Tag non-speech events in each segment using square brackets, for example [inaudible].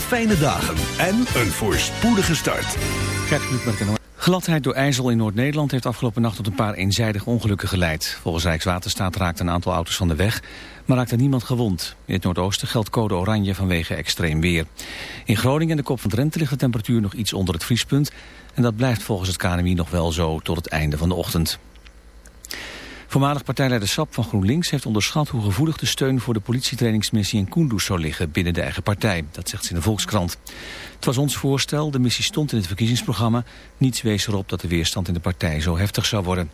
Fijne dagen en een voorspoedige start. Gladheid door ijzel in Noord-Nederland heeft afgelopen nacht tot een paar eenzijdige ongelukken geleid. Volgens Rijkswaterstaat raakt een aantal auto's van de weg, maar raakte niemand gewond. In het Noordoosten geldt code oranje vanwege extreem weer. In Groningen en de kop van Drenthe ligt de temperatuur nog iets onder het vriespunt. En dat blijft volgens het KNMI nog wel zo tot het einde van de ochtend. Voormalig partijleider Sap van GroenLinks heeft onderschat hoe gevoelig de steun voor de politietrainingsmissie in Kunduz zou liggen binnen de eigen partij. Dat zegt ze in de Volkskrant. Het was ons voorstel, de missie stond in het verkiezingsprogramma. Niets wees erop dat de weerstand in de partij zo heftig zou worden.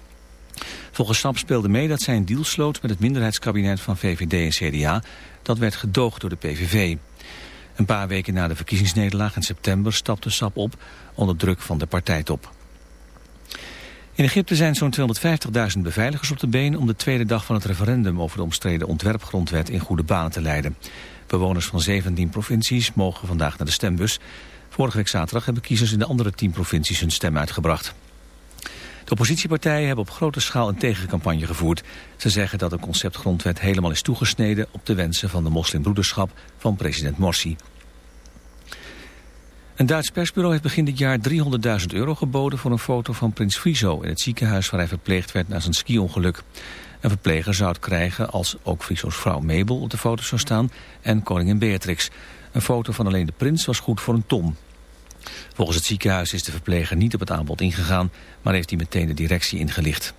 Volgens Sap speelde mee dat zij een deal sloot met het minderheidskabinet van VVD en CDA. Dat werd gedoogd door de PVV. Een paar weken na de verkiezingsnederlaag in september stapte Sap op onder druk van de partijtop. In Egypte zijn zo'n 250.000 beveiligers op de been om de tweede dag van het referendum over de omstreden ontwerpgrondwet in goede banen te leiden. Bewoners van 17 provincies mogen vandaag naar de stembus. Vorige week zaterdag hebben kiezers in de andere 10 provincies hun stem uitgebracht. De oppositiepartijen hebben op grote schaal een tegencampagne gevoerd. Ze zeggen dat de conceptgrondwet helemaal is toegesneden op de wensen van de moslimbroederschap van president Morsi. Een Duits persbureau heeft begin dit jaar 300.000 euro geboden voor een foto van prins Friso in het ziekenhuis waar hij verpleegd werd na zijn ski-ongeluk. Een verpleger zou het krijgen als ook Friso's vrouw Mabel op de foto zou staan en koningin Beatrix. Een foto van alleen de prins was goed voor een ton. Volgens het ziekenhuis is de verpleger niet op het aanbod ingegaan, maar heeft hij meteen de directie ingelicht.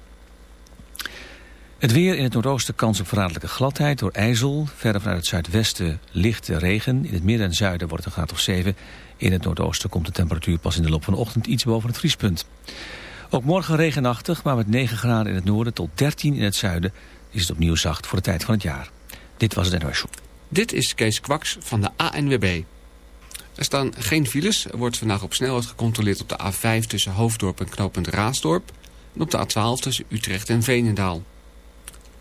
Het weer in het noordoosten kans op verraderlijke gladheid door ijzel. Verder vanuit het zuidwesten lichte regen. In het midden en zuiden wordt het een graad of 7. In het noordoosten komt de temperatuur pas in de loop van de ochtend iets boven het vriespunt. Ook morgen regenachtig, maar met 9 graden in het noorden tot 13 in het zuiden is het opnieuw zacht voor de tijd van het jaar. Dit was het NOS Dit is Kees Kwaks van de ANWB. Er staan geen files. Er wordt vandaag op snelheid gecontroleerd op de A5 tussen Hoofddorp en knooppunt Raasdorp. En op de A12 tussen Utrecht en Veenendaal.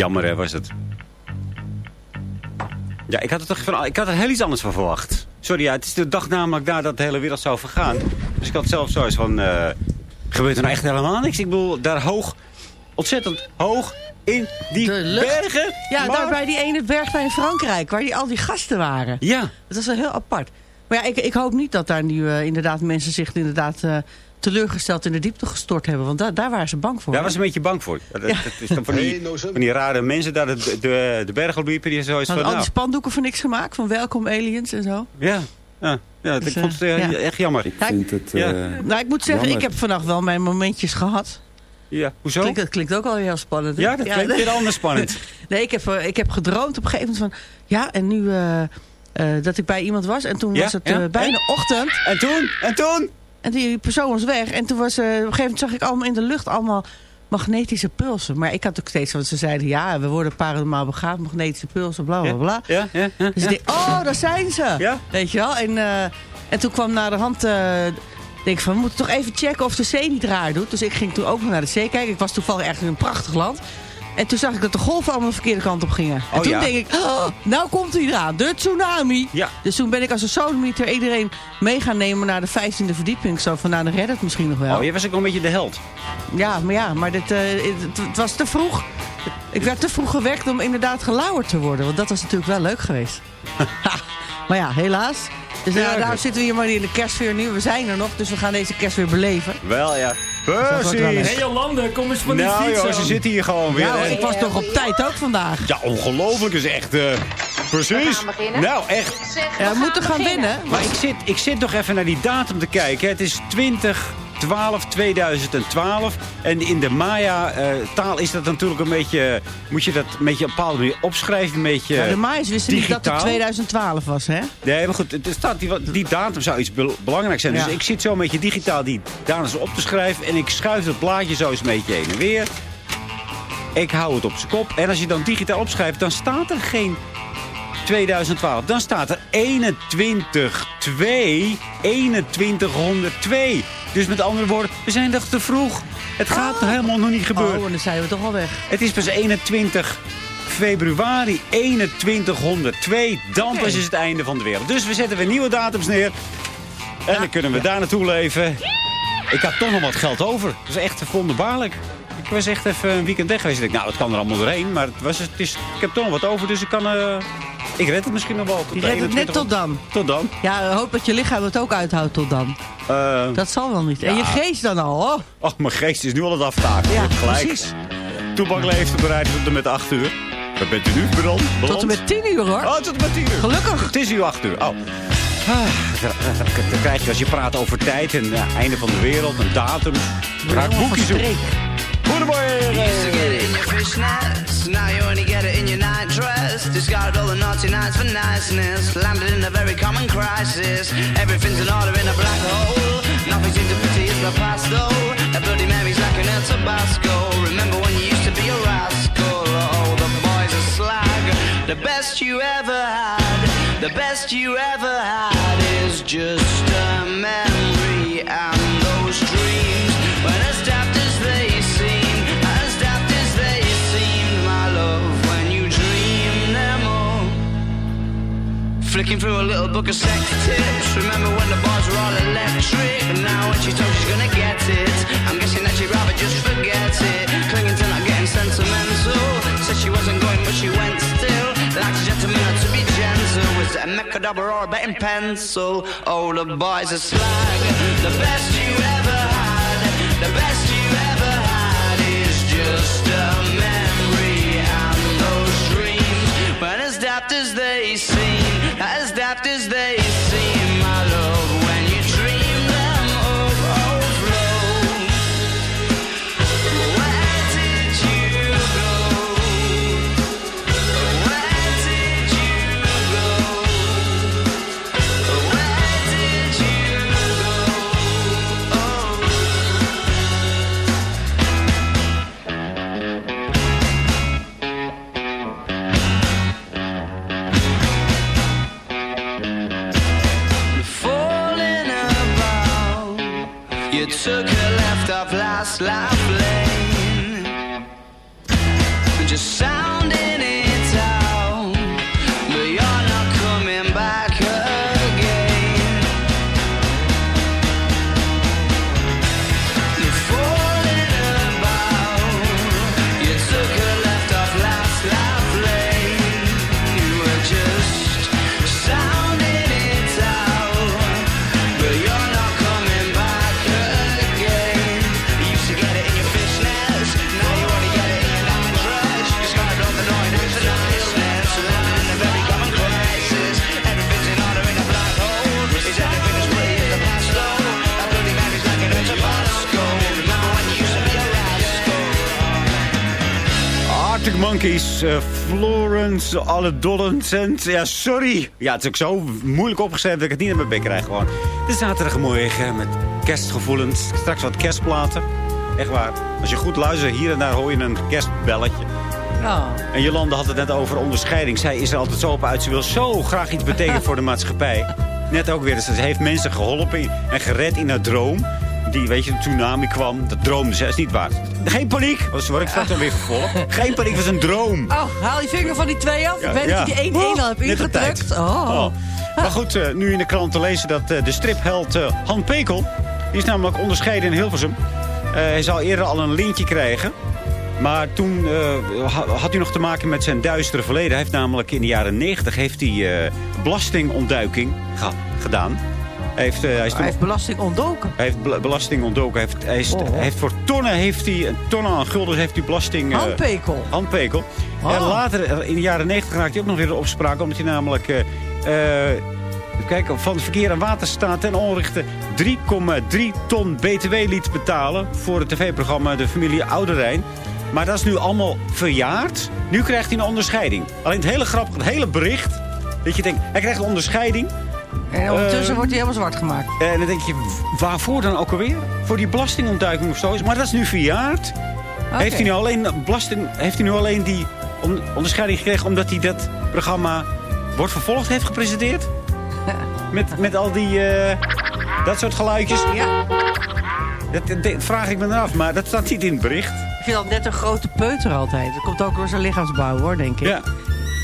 Jammer hè, was het. Ja, ik had, er toch van, ik had er heel iets anders van verwacht. Sorry, ja, het is de dag namelijk nadat de hele wereld zou vergaan. Dus ik had zelf zoiets van... eh, gebeurt er nou echt helemaal niks? Ik bedoel, daar hoog, ontzettend hoog in die bergen. Ja, maar- daar bij die ene berg in Frankrijk, waar die, al die gasten waren. Ja, Dat was wel heel apart. Maar ja, ik, ik hoop niet dat daar nu eh, inderdaad mensen zich inderdaad eh, teleurgesteld in de diepte gestort hebben. Want da daar waren ze bang voor. daar was ik een beetje bang voor. Dat, dat is dan van, die, van die rare mensen daar de, de, de bergen liepen. Die zoiets van, al nou, die spandoeken voor niks gemaakt, van welkom aliens en zo. ja, ja, ja Dus, ik vond het eh, ja. echt jammer. Ja, ik- vind het... Ja. eh, nou, ik moet zeggen, Jammer. ik heb vannacht wel mijn momentjes gehad. Ja, hoezo? Dat klinkt ook al heel spannend. hè? Ja, dat klinkt weer anders [laughs] spannend. Nee, ik heb, eh, ik heb gedroomd op een gegeven moment van... Ja, en nu eh, eh, dat ik bij iemand was. En toen Ja, was het ja, eh, bijna ochtend. En toen? En toen? En die persoon was weg. En toen was, eh, op een gegeven moment zag ik allemaal in de lucht allemaal magnetische pulsen. Maar ik had ook steeds, want ze zeiden... Ja, we worden paranormaal begaafd, magnetische pulsen, bla bla bla. Ja, ja, ja. Dus ik denk, oh, daar zijn ze. Ja. Weet je wel? En, eh, en toen kwam naar de hand... eh, denk ik van, we moeten toch even checken of de zee niet raar doet. Dus ik ging toen ook nog naar de zee kijken. Ik was toevallig echt in een prachtig land. En toen zag ik dat de golven allemaal de verkeerde kant op gingen. en Oh, toen ja. denk ik, oh, nou komt hij eraan. De tsunami. Ja. Dus toen ben ik als een sodomieter iedereen mee gaan nemen naar de 15e verdieping. Zo van, nou, dan het misschien nog wel. Oh, je was ook wel een beetje de held. Ja, maar ja, maar dit, eh, het, het was te vroeg. Ik werd te vroeg gewekt om inderdaad gelauwerd te worden. Want dat was natuurlijk wel leuk geweest. [laughs] Maar ja, helaas. Dus ja, Ja, daar zitten we hier maar in de kerstfeer nu. We zijn er nog, dus we gaan deze kerst weer beleven. Wel, ja. Precies. Hé Jolande, kom eens van die Nou ze zitten hier gewoon weer. Hè. ik was toch op tijd ook vandaag. Ja, ongelooflijk is echt... eh, precies. Nou, echt. Ja, we moeten gaan winnen. Maar ik zit, ik zit nog even naar die datum te kijken. Het is 20... 12 2012. En in de Maya-taal is dat natuurlijk een beetje... Moet je dat een beetje op een bepaalde manier opschrijven. Een beetje Ja, de Maais wisten niet dat het digitaal. 2012 was, hè? Nee, maar goed, er staat die, die datum zou iets bel- belangrijk zijn. Ja. Dus ik zit zo een beetje digitaal die datum op te schrijven. En ik schuif het blaadje zo eens een beetje heen en weer. Ik hou het op zijn kop. En als je dan digitaal opschrijft, dan staat er geen 2012. Dan staat er 21 2 2102. Dus met andere woorden, we zijn toch te vroeg. Het gaat helemaal nog niet gebeuren. Oh, en dan zijn we toch al weg. Het is pas 21 februari 2102. Dan pas is het einde van de wereld. Dus we zetten weer nieuwe datums neer. En dan kunnen we daar naartoe leven. Ik had toch nog wat geld over. Dat is echt wonderbaarlijk. Ik was echt even een weekend weg geweest. Ik dacht, nou, het kan er allemaal doorheen. Maar het was, het is, ik heb toch nog wat over, dus ik kan... eh, ik red het misschien nog wel. Tot Je redt het net 21 tot dan. Tot dan. Ja, hoop dat je lichaam het ook uithoudt tot dan. Eh, Dat zal wel niet. En je geest dan al, oh. oh, mijn geest is nu al het aftaken. Ja, gelijk. precies. Toebak leeft bereid tot en met 8 uur. Waar bent u nu beland? Tot en met 10 uur, hoor. Oh, tot en met 10 uur. Gelukkig. Het is nu 8 uur. Oh. Ah, dan- krijg je als je praat over tijd en eh, einde van de wereld, een datum. Raak boekjes op. Goedemorgen. Your fishnets, now you only get it in your nightdress. Discarded all the naughty nights for niceness, landed in a very common crisis. Everything's in order in a black hole. Nothing seems to pity is the past though. That Bloody Mary's like an El Tabasco. Remember when you used to be a rascal? Oh, the boys are slag. The best you ever had, the best you ever had is just a memory Flicking through a little book of sex tips. Remember when the bars were all electric? And now when she told she's gonna get it, I'm guessing that she'd rather just forget it. Clinging to not getting sentimental. Said she wasn't going, but she went still. Like a gentleman to be gentle. Was it a mechadabra or a betting pencil? Oh, the boys are slag. The best you ever had, the best you ever had is just a slide. Arctic Monkeys, eh, Florence, alle Dollensend. Ja, sorry. Ja, het is ook zo moeilijk opgeschreven dat ik het niet in mijn bek krijg gewoon. Het is zaterdagmorgen met kerstgevoelens. Straks wat kerstplaten. Echt waar. Als je goed luistert, hier en daar hoor je een kerstbelletje. Ja. En Jolande had het net over onderscheiding. Zij is er altijd zo op uit. Ze wil zo graag iets betekenen voor de maatschappij. [laughs] Net ook weer. Dus ze heeft mensen geholpen en gered in haar droom. Die, weet je, de tsunami kwam. Dat droomde ze. Is niet waar. Geen paniek. Ze word ik straks alweer vervolgd. [laughs] Geen paniek, het was een droom. Oh, haal je vinger van die twee af. Ja, ik weet ja. dat je die één hele hebt Net op tijd. ingedrukt. Oh. Oh. Maar goed, eh, nu in de krant te lezen dat eh, de stripheld eh, Han Pekel... die is namelijk onderscheiden in Hilversum. Eh, hij zou eerder al een lintje krijgen. Maar toen eh, ha- had hij nog te maken met zijn duistere verleden. Hij heeft namelijk in de jaren 90 heeft hij, eh, belastingontduiking gedaan. Hij heeft, eh, hij is toen- Hij heeft belasting ontdoken. hij heeft bela- belasting ontdoken. Hij heeft, hij, is, Oh. hij heeft voor tonnen, heeft hij, tonnen aan guldens heeft hij belasting... eh, Handpekel. handpekel. Oh. En later, eh, in de jaren 90 raakte hij ook nog weer opspraak. Omdat hij namelijk... kijken, van verkeer en waterstaat ten onrechte 3,3 ton btw liet betalen... voor het tv-programma De Familie Ouderijn. Maar dat is nu allemaal verjaard. Nu krijgt hij een onderscheiding. Alleen het hele grappige, het hele bericht... Dat je denkt, hij krijgt een onderscheiding... En ondertussen Eh, wordt hij helemaal zwart gemaakt. en dan denk je, waarvoor dan ook alweer? Voor die belastingontduiking of zo. Maar dat is nu verjaard. Heeft, hij nu alleen belasting, heeft hij nu alleen die on- onderscheiding gekregen... omdat hij dat programma Wordt Vervolgd heeft gepresenteerd? [laughs] Met, met al die... eh, dat soort geluidjes. Ja. Dat, dat vraag ik me dan af, maar dat staat niet in het bericht. Ik vind dat net een grote peuter altijd. Dat komt ook door zijn lichaamsbouw, hoor, denk ik. Ja.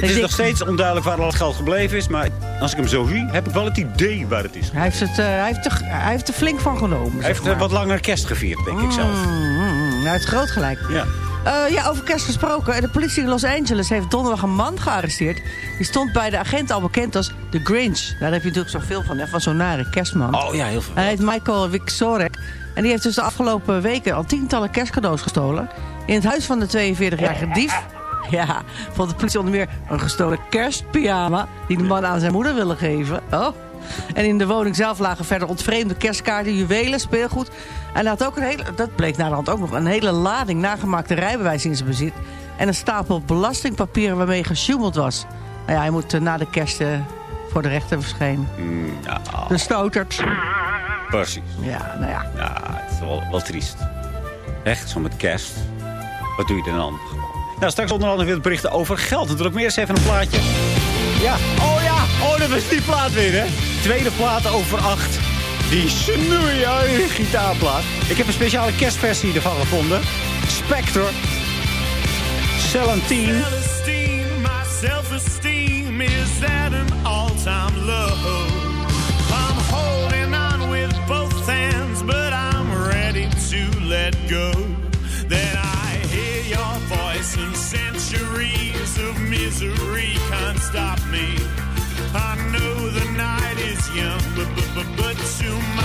Het is nog steeds onduidelijk waar al het geld gebleven is... maar als ik hem zo zie, heb ik wel het idee waar het is. Hij heeft, het, eh, hij, heeft er, hij heeft er flink van genomen. Hij heeft eh, maar. wat langer kerst gevierd, denk ik zelf. Mm, mm, mm. Hij heeft groot gelijk. Ja. Eh, ja, over kerst gesproken. De politie in Los Angeles heeft donderdag een man gearresteerd. Die stond bij de agent al bekend als The Grinch. Daar heb je natuurlijk zoveel van, hè, van zo'n nare kerstman. Oh ja, heel veel. Hij heet Michael Wiksorek. En die heeft dus de afgelopen weken al tientallen kerstcadeaus gestolen. In het huis van de 42-jarige dief... [laughs] Ja, vond de politie onder meer een gestolen kerstpyjama... die de man aan zijn moeder wilde geven. Oh. En in de woning zelf lagen verder ontvreemde kerstkaarten, juwelen, speelgoed. En hij had ook een hele, dat bleek naar de hand ook nog, een hele lading nagemaakte rijbewijs in zijn bezit. En een stapel belastingpapieren waarmee gesjoemeld was. Nou ja, hij moet eh, na de kerst eh, voor de rechter verschijnen. Mm, ja, De stotert. precies. Ja, nou ja. Ja, het is wel, wel triest. Echt, zo met kerst. Wat doe je dan? Nou, straks onder andere weer het berichten over geld. Natuurlijk meer eens even een plaatje. Ja, oh ja, oh, dat was die plaat weer, hè. Tweede plaat over acht. Die snoeie gitaarplaat. Ik heb een speciale kerstversie ervan gevonden. Spectre. Celentine. Self-esteem, my self-esteem is at an all-time low. but soon.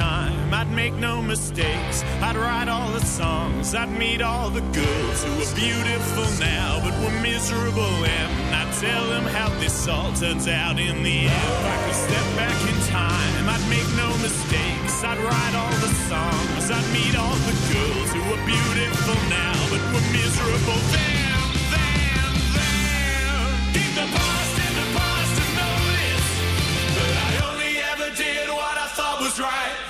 Time, I'd make no mistakes. I'd write all the songs, I'd meet all the girls who are beautiful now but were miserable and I'd tell them how this all turns out in the end. If I could step back in time, I'd make no mistakes. I'd write all the songs, I'd meet all the girls who were beautiful now but were miserable then, then, then. Keep the past in the past and notice that I only Zandvoort. Beleef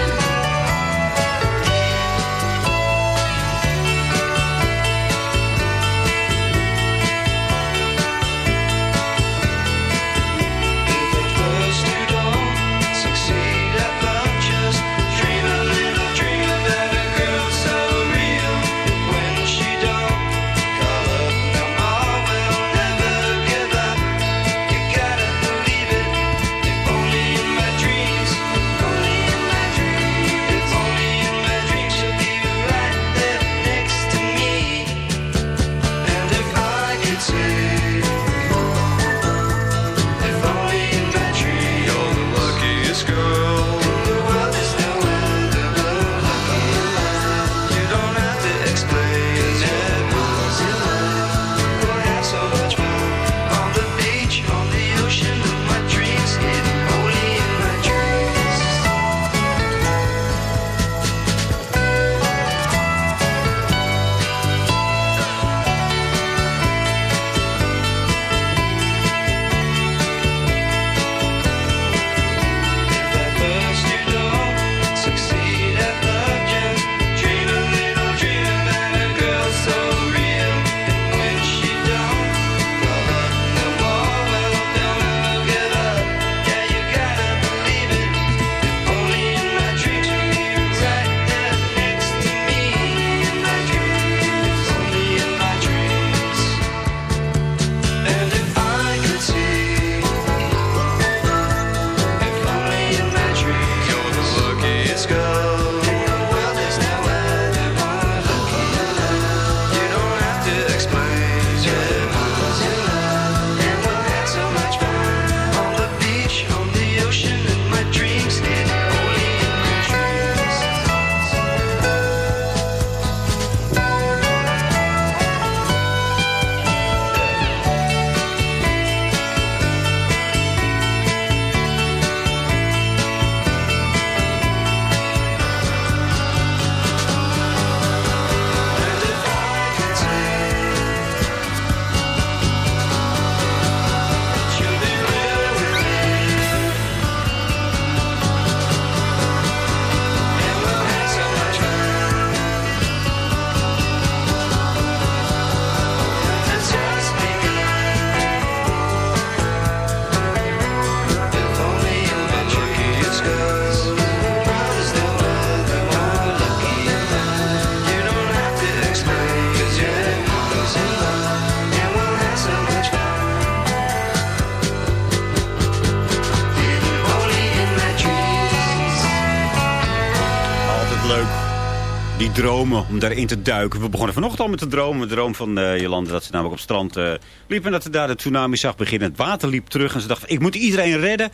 daarin te duiken. We begonnen vanochtend al met de droom. De droom van eh Jolande dat ze namelijk op strand eh, liep... en dat ze daar de tsunami zag beginnen. Het water liep terug en ze dacht, ik moet iedereen redden.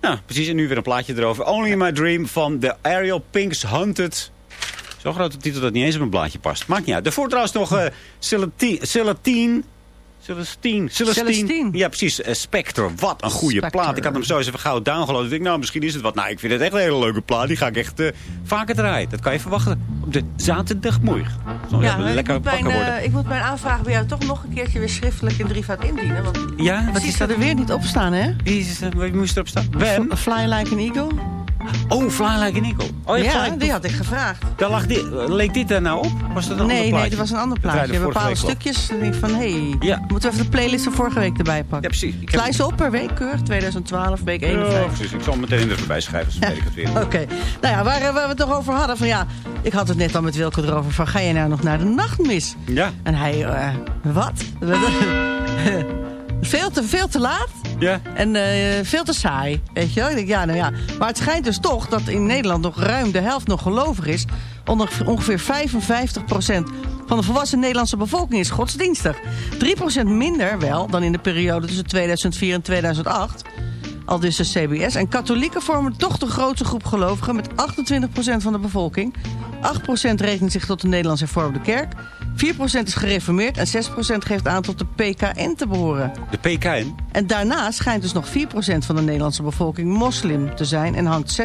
Nou, precies. En nu weer een plaatje erover. Only in my dream van The Ariel Pinks Hunted. Zo'n grote titel dat niet eens op een blaadje past. Maakt niet uit. Daarvoor trouwens nog eh Celatine... Celestine. Celestine. Celestine. Ja, precies. Spectre. Wat een goede Spectre. plaat. Ik had hem zo eens even gauw downgeload. Ik denk, nou, misschien is het wat. Nou, ik vind het echt een hele leuke plaat. Die ga ik echt eh, vaker draaien. Dat kan je verwachten. Op de zaterdagmorgen. Zal Ja, even ik lekker moet, mijn, wakker worden. eh, ik moet mijn aanvraag bij jou toch nog een keertje weer schriftelijk in drievoud indienen. Want ja, wat is dat dat? er weer niet op staan, hè? Wie, is, het, wie moest erop staan? Wem? Fly Like an Eagle. Oh, Fly Like an Eagle. Oh, ja, gelijk. die had ik gevraagd. Daar lag dit, leek dit er nou op? Was dat een ander Nee, plaatje? nee, dat was een ander plaatje. Bepaalde stukjes. Denk ik van, hé, hey, Ja. moeten we even de playlist van vorige week erbij pakken. Ja, precies. Ik heb- ze op per week, keurig. 2012, week Ja, 51. precies. Ik zal hem meteen er voorbij schrijven. Dan weet ik het weer. [laughs] Oké, nou ja, waar, waar we het toch over hadden. Van ja, ik had het net al met Wilco erover. Van ga je nou nog naar de nachtmis? Ja. En hij, eh, wat? [laughs] veel, te, veel te laat. Ja. En eh, veel te saai, weet je wel. Ik denk, ja, nou ja. Maar het schijnt dus toch dat in Nederland nog ruim de helft nog gelovig is. Ongeveer- Ongeveer 55% van de volwassen Nederlandse bevolking is godsdienstig. 3% minder wel dan in de periode tussen 2004 en 2008. Al dus de CBS. En katholieken vormen toch de grootste groep gelovigen met 28% van de bevolking. 8% rekent zich tot de Nederlands hervormde kerk. 4% is gereformeerd en 6% geeft aan tot de PKN te behoren. De PKN. En daarnaast schijnt dus nog 4% van de Nederlandse bevolking moslim te zijn... en hangt 6%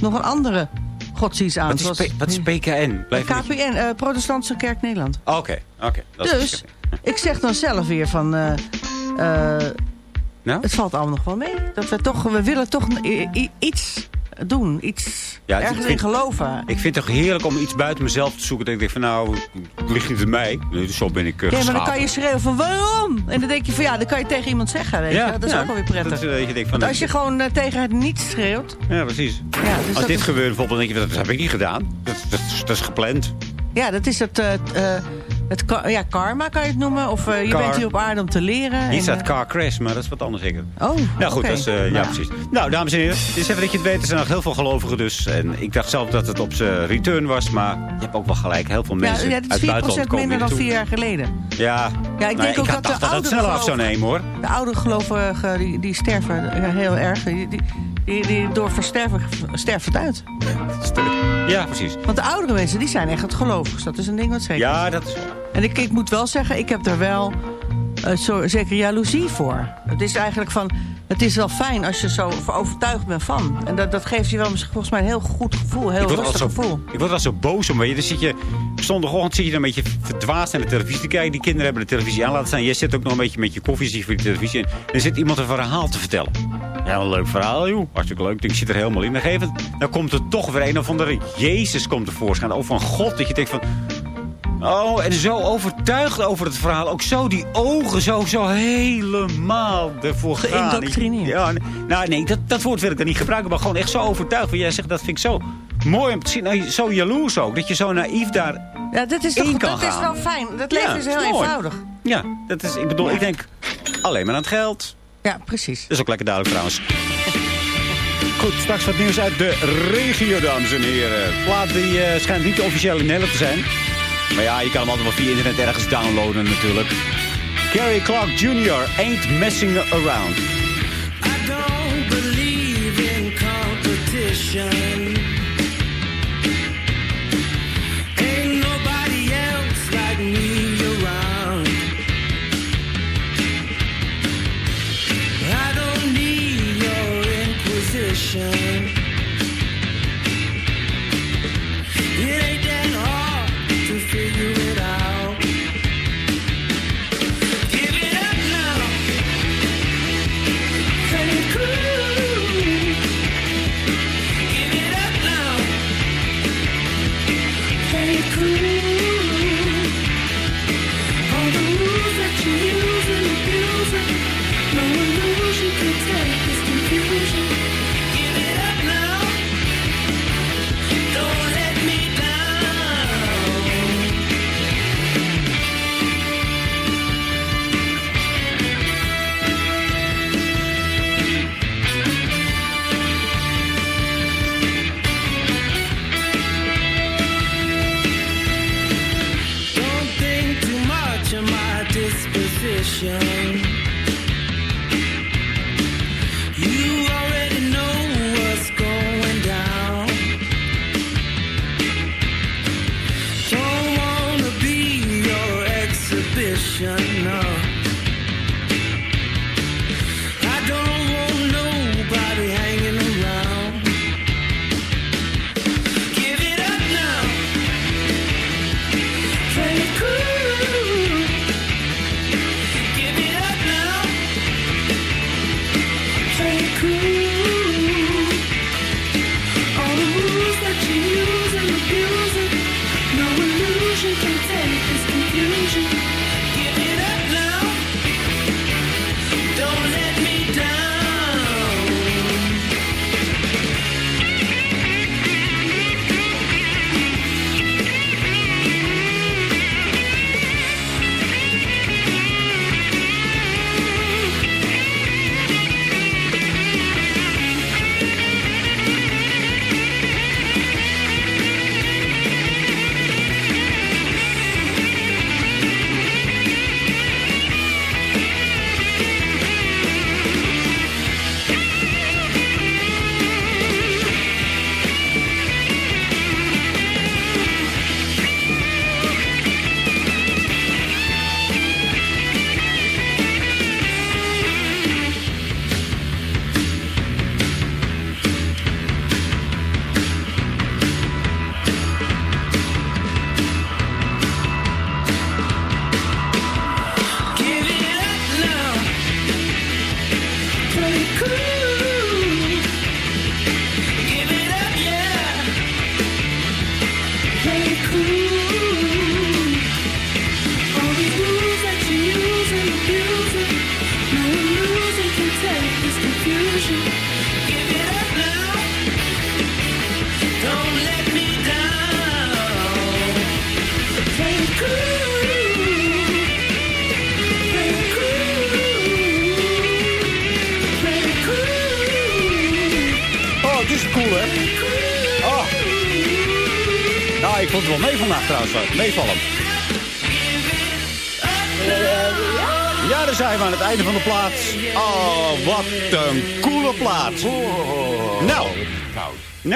nog een andere godsdienst aan. Wat is, zoals- wat is PKN? Blijf KPN, eh, Protestantse Kerk Nederland. Oké, oké. Dus, ik zeg dan zelf weer van... eh, eh, Het valt allemaal nog wel mee. Dat we toch, we willen toch iets doen. Iets Ja, ergens in geloven. Ik vind het toch heerlijk om iets buiten mezelf te zoeken. Dat ik denk van nou, het ligt niet aan mij. Nee, zo ben ik uh, Ja, maar dan kan je schreeuwen van waarom? En dan denk je van ja, dan kan je tegen iemand zeggen. Weet je? Dat is ook wel weer prettig. Dat, eh, je denkt van, Want als je gewoon eh, tegen het niets schreeuwt. Ja, precies. Ja, dus Als dat dit is- gebeurt bijvoorbeeld, dan denk je, dat heb ik niet gedaan. Dat, dat, is- dat is gepland. Ja, dat is het, het ja, karma kan je het noemen. Of eh, je Car- bent hier op aarde om te leren. Hier staat eh, car crash, maar dat is wat anders zeker. Oh, Nou goed, dat is, eh, ja precies. Nou, dames en heren, dit is even dat je het weet. Er zijn nog heel veel gelovigen dus. En ik dacht zelf dat het op zijn return was. Maar je hebt ook wel gelijk. Heel veel mensen ja, uit het het is 4% buitenland komen minder dan vier jaar geleden. Ja, Ja, ik Nou denk ook had dat de dacht dat het sneller af zou nemen hoor. De oude gelovigen die, die sterven heel erg. Die, die, die, die door versterven sterft het uit. Ja, precies. Want de oudere mensen die zijn echt het gelovigst. Dat is een ding wat zeker Ja, dat is En ik, ik moet wel zeggen, ik heb er wel eh, zo, zeker jaloezie voor. Het is eigenlijk van, het is wel fijn als je zo overtuigd bent van. En dat, dat geeft je wel volgens mij een heel goed gevoel, een heel rustig zo, gevoel. ik word wel zo boos om. Weet je. Dan zit je, zondagochtend zit je dan een beetje verdwaasd naar de televisie te kijken. Die kinderen hebben de televisie aan laten staan. Jij zit ook nog een beetje met je koffie voor die televisie. En dan zit iemand een verhaal te vertellen. Ja, een leuk verhaal, joh. Hartstikke leuk. Ik zit er helemaal in. Dan, geef het, dan komt er toch weer een of andere Jezus komt tevoorschijn. Over een God. Dat je denkt van... Oh, en zo overtuigd over het verhaal. Ook zo die ogen zo, zo helemaal ervoor gaan. Geïndoctrineerd. Ja, nou nee, dat, dat woord wil ik dan niet gebruiken. Maar gewoon echt zo overtuigd. Want jij zegt, dat vind ik zo mooi om te zien. Nou, zo jaloers ook. Dat je zo naïef daar Ja, dat is, in toch, dat is wel fijn. Dat Ja, leven is heel is eenvoudig. Ja, dat is, ik bedoel, ik denk alleen maar aan het geld. Ja, precies. Dat is ook lekker duidelijk trouwens. [laughs] Goed, straks wat nieuws uit de regio, dames en heren. Plaat die eh, schijnt niet officieel in Nederland te zijn. Maar ja, je kan hem altijd wel via internet ergens downloaden natuurlijk. Gary Clark Jr. Ain't Messing Around. I don't believe in competition. Ain't nobody else like me around. I don't need your inquisition. Hey, cool.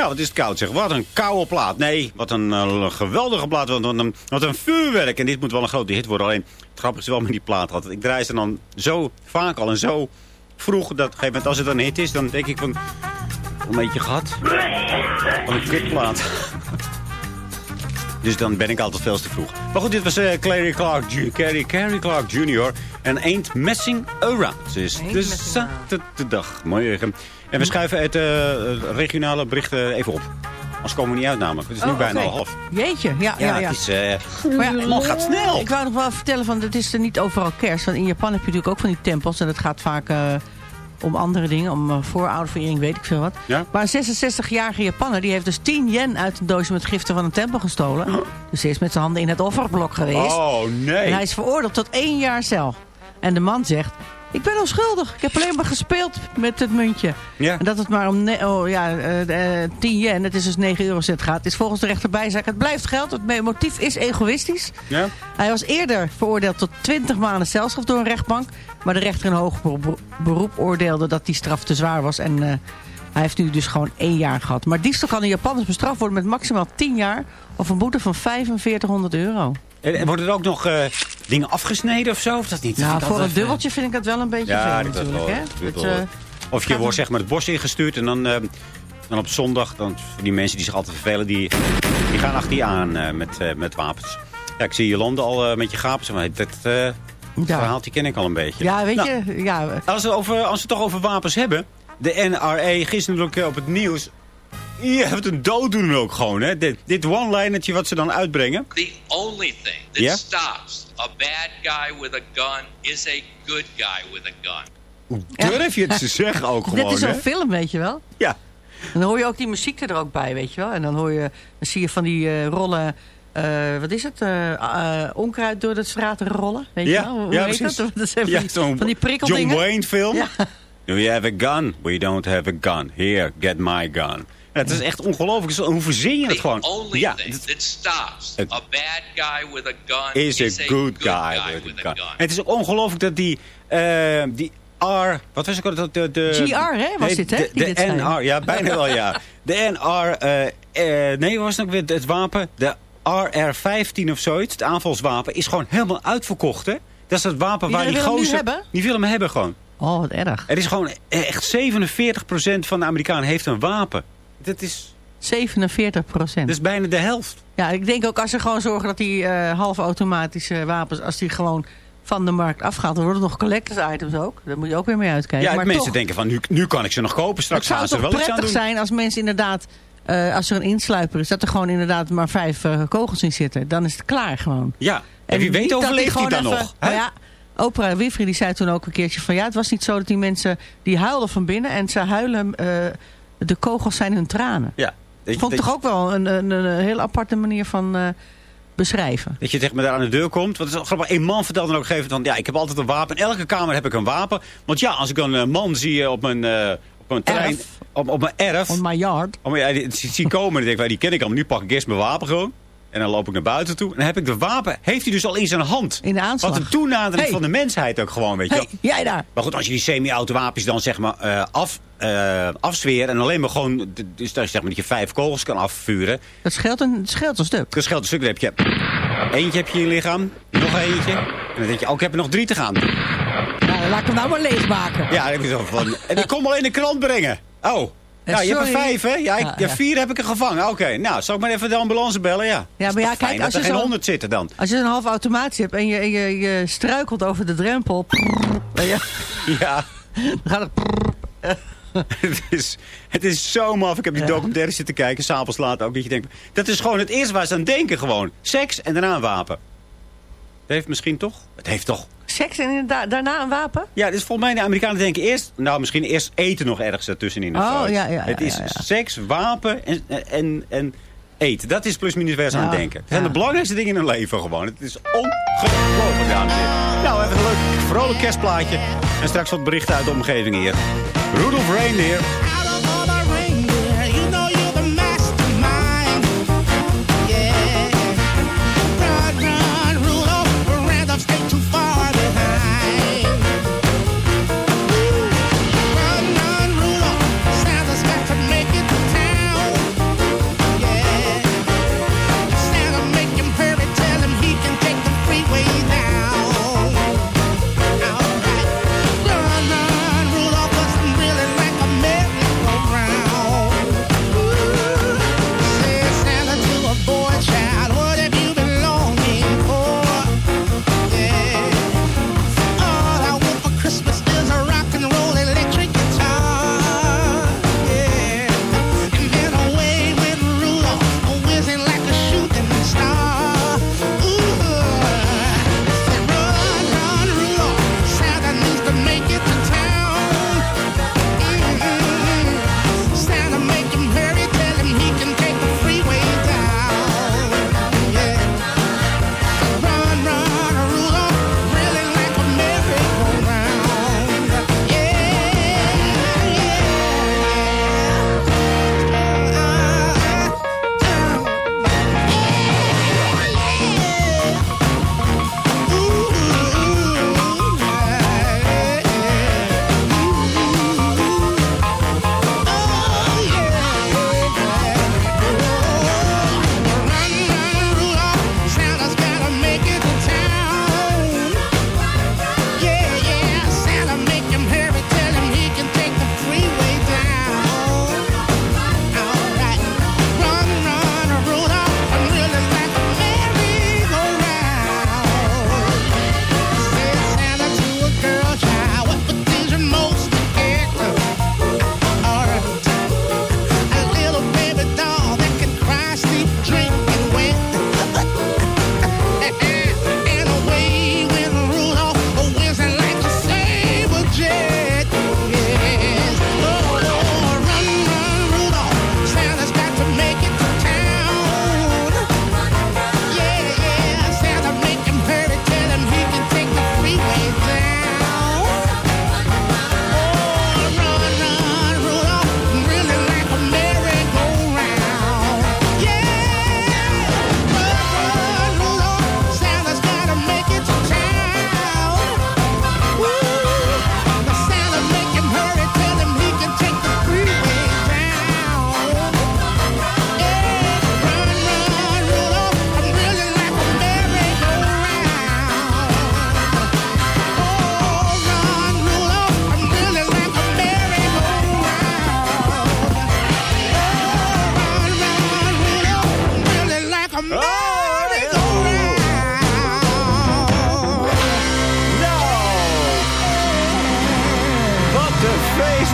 Wat is het koud zeg. Wat een koude plaat. Nee, wat een eh, geweldige plaat. Wat een, wat een vuurwerk. En dit moet wel een grote hit worden. Alleen, het grappige is wel met die plaat. Had. Ik draai ze dan zo vaak al en zo vroeg. Dat op een gegeven moment, als het een hit is, dan denk ik van... Een beetje gehad. Wat een kutplaat. Dus dan ben ik altijd veel te vroeg. Maar goed, dit was eh Clary Clark, Ju- Carrie, Carrie Clark Jr. En Ain't Messing Around. Dus de zaterdag. Morgen. En we schuiven het eh, regionale berichten even op. Anders komen we niet uit namelijk. Het is nu Oh, bijna al half. Jeetje, ja, ja, Ja, ja. het is... eh Maar ja, man, gaat snel. Ik wou nog wel vertellen, van, het is er niet overal kerst. Want in Japan heb je natuurlijk ook van die tempels. En het gaat vaak eh, om andere dingen. Om uh, voorouderverering, weet ik veel wat. Ja? Maar een 66-jarige Japanner die heeft dus 10 yen uit een doosje met giften van een tempel gestolen. Dus hij is met zijn handen in het offerblok geweest. Oh, nee. En hij is veroordeeld tot één jaar cel. En de man zegt... Ik ben onschuldig. Ik heb alleen maar gespeeld met het muntje. Ja. En dat het maar om oh, ja, eh, eh, 10 yen, het is dus 9 eurocent gaat, is volgens de rechter bijzaak. Het blijft geld. Het motief is egoïstisch. Ja? Hij was eerder veroordeeld tot 20 maanden celstraf door een rechtbank. Maar de rechter in beroep, beroep oordeelde dat die straf te zwaar was. En eh, hij heeft nu dus gewoon één jaar gehad. Maar diefstal kan in Japan dus bestraft worden met maximaal 10 jaar... of een boete van 4500 euro. En worden er ook nog eh, dingen afgesneden of zo? Of dat niet? Nou, voor een eh, dubbeltje vind ik dat wel een beetje Ja, veel natuurlijk. Hè? dat eh, Of je wordt zeg maar het bos ingestuurd en dan, eh, dan op zondag, dan, voor die mensen die zich altijd vervelen, die, die gaan achter je aan eh, met, eh, met wapens. Ja, ik zie Jolande al eh, met je gapen. Maar dat eh verhaal die ken ik al een beetje. ja, weet Nou, je, ja, Als we, over, als we het toch over wapens hebben. De NRA, gisteren natuurlijk eh, op het nieuws. Je hebt een dooddoener ook gewoon, hè? Dit, dit one-linertje wat ze dan uitbrengen. The only thing that Yeah? stops a bad guy with a gun is a good guy with a gun. Hoe durf je het te zeggen ook [laughs] gewoon, Dit is hè? film, weet je wel. Ja. En dan hoor je ook die muziek er ook bij, weet je wel. En dan, hoor je, dan zie je van die eh, rollen... eh, wat is het? eh, onkruid door de straten rollen. Weet je Ja, wel? Hoe ja, heet precies. [laughs] dat? dat zijn van, Ja, van die prikkeldingen. John Wayne film. Ja. Do you have a gun? We don't have a gun. Here, get my gun. Het is echt ongelooflijk. Hoe verzin je het gewoon? Only Ja, thing het that stops a bad guy with a gun is a good guy with a gun. Het is ook ongelooflijk dat die, eh, die R... Wat was het? ook? De, de, GR, hè, was nee, dit, hè, De. NR, ja, bijna wel, ja. De NR... eh, eh, nee, wat was het ook weer het wapen? De RR-15 of zoiets, het aanvalswapen, is gewoon helemaal uitverkocht, hè? Dat is het wapen waar die gozer... hebben? Die wil hem hebben gewoon. Oh, wat erg. Er is gewoon echt 47% van de Amerikanen heeft een wapen. Dat is, 47 procent. dat is bijna de helft. Ja, ik denk ook als ze gewoon zorgen dat die eh halfautomatische wapens... als die gewoon van de markt afgaan... dan worden er nog collectors items ook. Daar moet je ook weer mee uitkijken. Ja, maar mensen toch, denken van nu, nu kan ik ze nog kopen. het Straks zou gaan ze er wel iets aan prettig doen. zijn als mensen inderdaad... eh, als er een insluiper is, dat er gewoon inderdaad maar vijf eh, kogels in zitten. Dan is het klaar gewoon. Ja, en wie weet overleeft hij dan even- nog. hè? Nou ja, Oprah Winfrey die zei toen ook een keertje van... ja, het was niet zo dat die mensen... die huilden van binnen en ze huilen... eh, de kogels zijn hun tranen. Ja. Ik vond het toch ook wel een, een, een heel aparte manier van eh, beschrijven. Dat je tegen me daar aan de deur komt. Want het is grappig. Een man vertelde dan ook even van... Ja, ik heb altijd een wapen. In elke kamer heb ik een wapen. Want ja, als ik een eh, man zie eh, op mijn, eh, op mijn terrein... Erf. Op, op mijn erf. On my yard. Om, ja, die, die zie komen en dan denk ik, "Wij, die ken ik al. Nu pak ik eerst mijn wapen gewoon. En dan loop ik naar buiten toe. En dan heb ik de wapen. Heeft hij dus al in zijn hand. In de aanslag. Wat een toenadering Hey. van de mensheid ook gewoon, weet je hey, wel. jij daar. Maar goed, als je die semi-auto-wapens dan zeg maar eh, af, eh afzweert... en alleen maar gewoon, dus dat, zeg maar, dat je vijf kogels kan afvuren... Dat scheelt een, dat scheelt een stuk. dat scheelt een stuk. Dan heb je eentje heb je in je lichaam, nog eentje. En dan denk je, oh, ik heb er nog drie te gaan. Nou, dan laat ik hem nou maar leegmaken. Ja, dan heb je zo van... En ik kom al in de krant brengen. Oh, nou, je hebt er vijf, hè? Ja, ik, Ja, vier heb ik er gevangen. Oké, nou, zal ik maar even de ambulance bellen? Ja, Ja, maar ja, kijk, als dat er geen zo- honderd zitten dan. Als je een half automaatje hebt en je, en je, je struikelt over de drempel... je, Ja, [laughs] dan gaat het... [laughs] het is, het is zo maf. Ik heb die Ja. documentaire zitten kijken, s'avonds laat ook. Dat je denkt, dat is gewoon het eerste waar ze aan denken gewoon. Seks en daarna een wapen. Het heeft misschien toch? Het heeft toch? Seks en daarna een wapen? Ja, dus volgens mij de Amerikanen denken eerst... Nou, misschien eerst eten nog ergens ertussenin. Oh, ja, ja, Het is seks, wapen en, en, en eten. Dat is plusminus waar ze aan het denken. Het zijn de belangrijkste dingen in hun leven gewoon. Het is ongelooflijk, dames en heren. Nou, even een leuk vrolijk kerstplaatje. En straks wat berichten uit de omgeving hier. Rudolph Reindeer.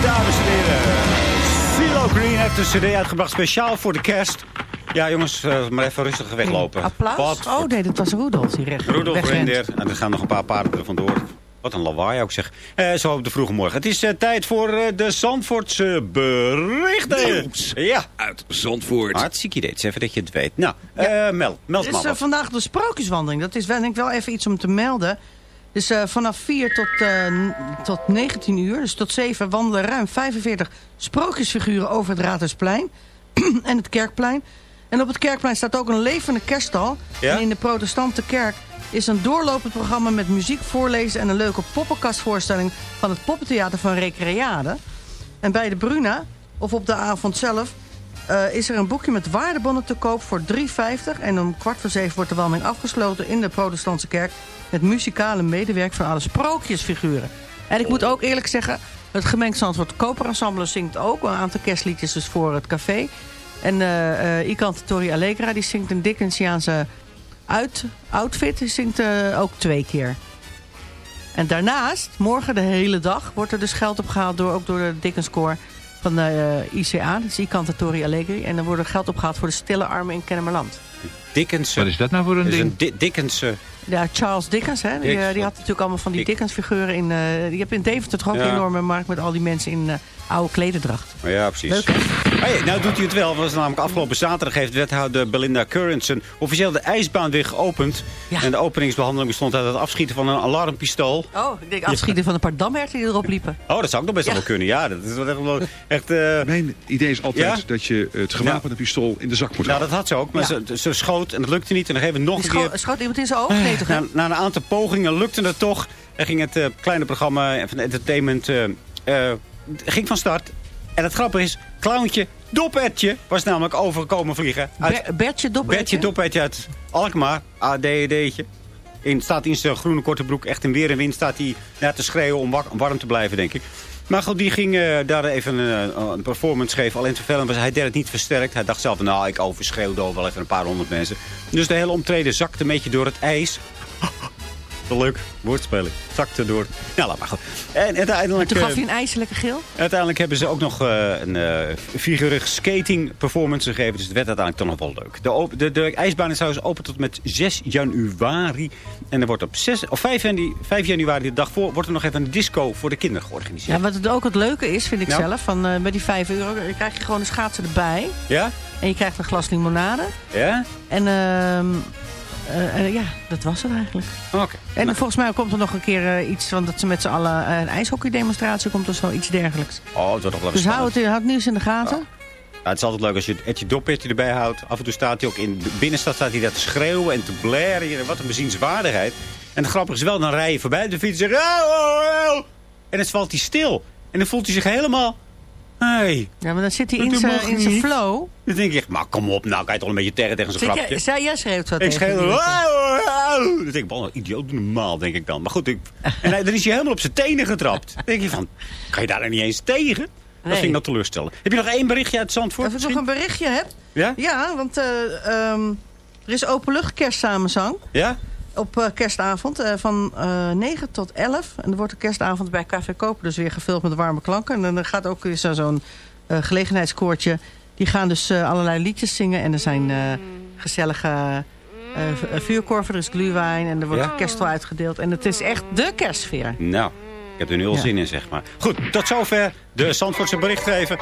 Dames en heren. CeeLo Green heeft een cd uitgebracht speciaal voor de kerst. Ja, jongens, eh, maar even rustig weglopen. Applaus? Wat Oh nee, dat was Rudolf die recht Rudolf wegrent. Reindeer. En er gaan nog een paar paarden er vandoor. Wat een lawaai ook zeg. Eh, zo op de vroege morgen. Het is eh, tijd voor eh, de Zandvoortse berichten. Nieuws. Ja. Uit Zandvoort. Hartstikke idee. Het is even dat je het weet. Nou, eh meld, meld Het maar is vandaag de sprookjeswandeling. Dat is wel, denk ik wel even iets om te melden. Dus eh, vanaf 4 tot, eh, tot 19 uur, dus tot 7, wandelen ruim 45 sprookjesfiguren over het Raadhuisplein [clears throat] en het Kerkplein. En op het Kerkplein staat ook een levende kerststal. Ja? En in de protestante kerk is een doorlopend programma met muziek, voorlezen en een leuke poppenkastvoorstelling van het poppentheater van Recreade. En bij de Bruna, of op de avond zelf, eh, is er een boekje met waardebonnen te koop voor 3,50. En om kwart voor zeven wordt de wandeling afgesloten in de protestantse kerk... met muzikale medewerk van alle sprookjesfiguren. En ik moet ook eerlijk zeggen, het gemengd Zandvoort Koperensemble zingt ook... een aantal kerstliedjes dus voor het café. En eh eh Ikant Tori Allegra die zingt een Dickensiaanse uit, outfit. Die zingt eh, ook twee keer. En daarnaast, morgen de hele dag, wordt er dus geld opgehaald... Door, ook door de Dickenscore van de eh, ICA, dus Icantatori Allegri. En dan wordt er geld opgehaald voor de stille armen in Kennemerland. Dickens. Wat is dat nou voor een is ding? een Di- Dickens. Ja, Charles Dickens, hè? Die, Dickens, eh, die had natuurlijk allemaal van die Dick. Dickens-figuren in... eh je hebt in Deventer toch ook Ja. een enorme markt met al die mensen in eh, oude klederdracht. ja, precies. Hey, nou doet hij het wel. Dat was namelijk afgelopen zaterdag heeft wethouder Belinda Currensen officieel de ijsbaan weer geopend. En de openingsbehandeling bestond uit het afschieten van een alarmpistool. Oh, ik denk afschieten van een paar damherten die erop liepen. Oh, dat zou ook nog best wel kunnen. Ja, dat is wel echt... wel echt eh, Mijn idee is altijd Ja? dat je het gewapende pistool in de zak moet Nou, houden. dat had ze ook. Maar ze, ze schoot en dat lukte niet. En dan geven we nog Die een keer... scho- schoot iemand in zijn oog? Nee, toch? hè? Na, na een aantal pogingen lukte het toch. En ging het eh, kleine programma van entertainment eh, eh, ging van start. En het grappige is, clowntje Doppertje was namelijk overgekomen vliegen. Uit, Ber- Bertje Doppertje? Bertje uit Alkmaar, ADD'tje. In, staat in zijn groene korte broek, echt in weer en wind, staat hij ja, te schreeuwen om warm te blijven, denk ik. Maar goed, die ging eh, daar even een, eh, een performance geven. Alleen te vervelend was, hij deed het niet versterkt. Hij dacht zelf, nou, ik overschreeuwde over wel even een paar honderd mensen. Dus de hele omtreden zakte een beetje door het ijs. Wel leuk, woordspeling. Zakte door. Ja, laat maar goed. En uiteindelijk... Toen gaf eh, hij een ijselijke geel? Uiteindelijk hebben ze ook nog eh, een eh figurig skating performance gegeven. Dus het werd uiteindelijk toch nog wel leuk. De, de, de ijsbaan is trouwens open tot met 6 januari. En er wordt op 6, of 5, janu 5 januari, de dag voor, wordt er nog even een disco voor de kinderen georganiseerd. Ja, wat het ook het leuke is, vind ik Ja. zelf, van, eh, met die 5 euro, dan krijg je gewoon een schaatsen erbij. Ja? En je krijgt een glas limonade. Ja? En eh, eh, ja, dat was het eigenlijk. Oké. En volgens mij komt er nog een keer eh, iets van dat ze met z'n allen een ijshockeydemonstratie komt of zo, iets dergelijks. Oh, het wordt nog wel Dus even hou het, nieuws in de gaten. Ja, het is altijd leuk als je het doppetje erbij houdt. Af en toe staat hij ook in de binnenstad staat hij dat te schreeuwen en te blaren. En Wat een bezienswaardigheid. En het grappige is wel, dan rij je voorbij de fiets en zegt... En dan valt hij stil. En dan voelt hij zich helemaal... Hey, Ja, maar dan zit hij in zijn zijn flow. dan denk je echt, maar kom op, nou kan je toch een beetje terren tegen zo'n Zit grapje. jij, zij, jij schreeuwt zo Ik schreeuw. Dan denk ik, wat een idioot normaal, denk ik dan. Maar goed, ik, en hij- dan is hij helemaal op zijn tenen getrapt. Dan denk je van, kan je daar dan niet eens tegen? Dat Nee. ik dat teleurstellend. Heb je nog één berichtje uit Zandvoort Of ik nog een berichtje heb? Ja? Ja, want eh, ehm, er is openlucht kerstsamenzang. Ja? Op eh, kerstavond eh, van eh 9 tot 11. En er wordt een kerstavond bij Café Koper dus weer gevuld met warme klanken. En dan er gaat ook weer zo- zo'n eh, gelegenheidskoortje. Die gaan dus eh, allerlei liedjes zingen. En er zijn eh, gezellige eh, vuurkorven, er is glühwein. En er wordt Ja? kerstel uitgedeeld. En het is echt de kerstsfeer. Nou, ik heb er nu al Ja. zin in, zeg maar. Goed, tot zover de Zandvoortse berichtgever.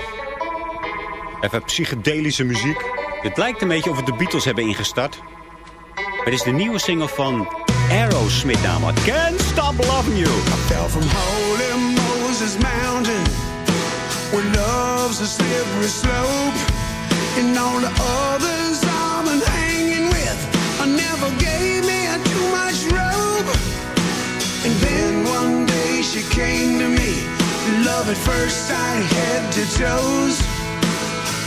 Even psychedelische muziek. Het lijkt een beetje of we de Beatles hebben ingestart. Dit is de nieuwe single van Aerosmith namelijk. Can't Stop Loving You. I fell from Holy Moses Mountain where love's a slippery slope and all the others I've been hanging with I never gave me too much rope and then one day she came to me love at first sight head to toes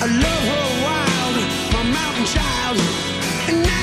I love her wild my mountain child and that's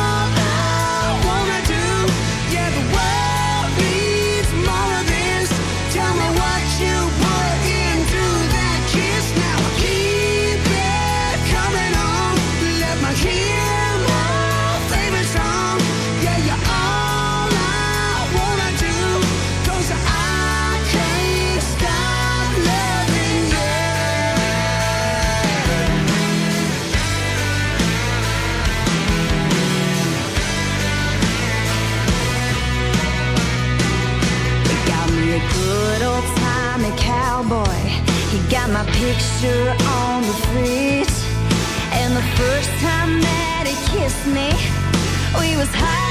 got my picture on the fridge. And the first time that he kissed me, we was high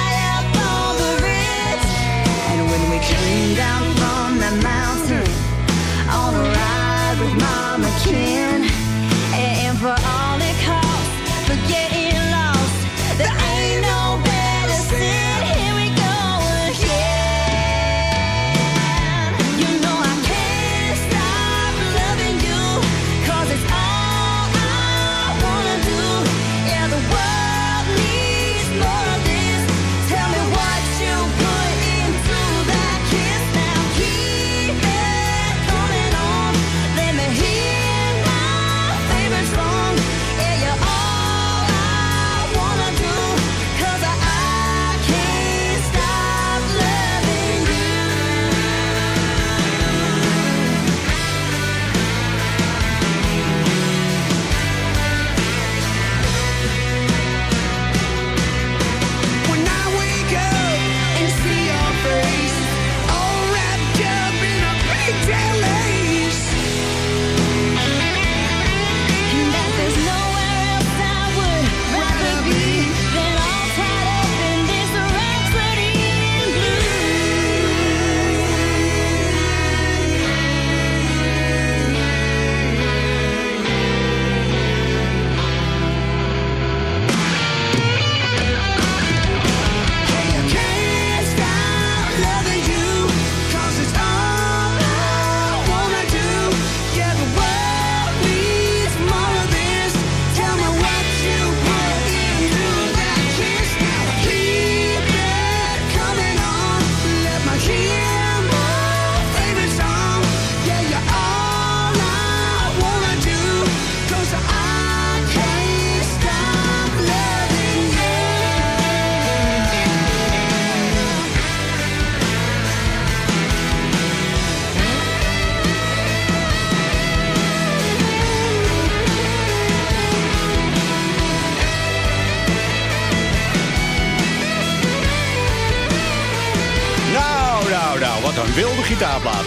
gitaarplaat.